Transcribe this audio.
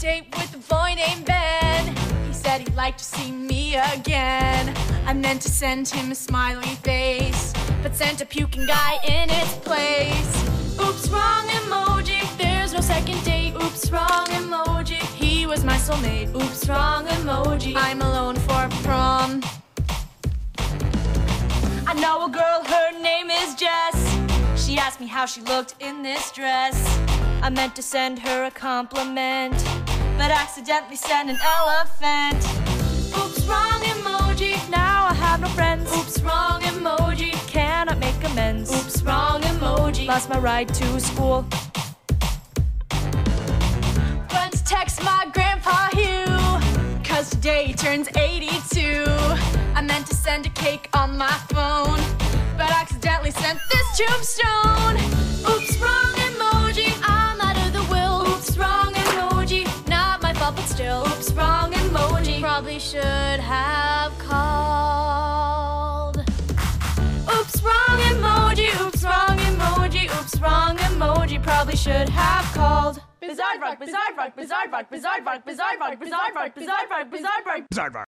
date with a boy named Ben. He said he'd like to see me again. I meant to send him a smiley face, but sent a puking guy in its place. Oops, wrong emoji. There's no second date. Oops, wrong emoji. He was my soulmate. Oops, wrong emoji. I'm alone for prom. I know a girl, her name is Jess. She asked me how she looked in this dress. I meant to send her a compliment, but accidentally sent an elephant. Oops, wrong emoji. Now I have no friends. Oops, wrong emoji. Cannot make amends. Oops, wrong emoji. Lost my ride to school. To text my grandpa Hugh, cause today he turns 82. I meant to send a cake on my phone, but accidentally sent this tombstone. Still. Oops, wrong emoji. Probably should have called. Oops, wrong emoji. Oops, wrong emoji. Oops, wrong emoji. Probably should have called. Bizarre rock, bizarre rock, bizarre rock, bizarre rock, bizarre rock, bizarre rock, bizarre rock, bizarre rock, bizarre rock.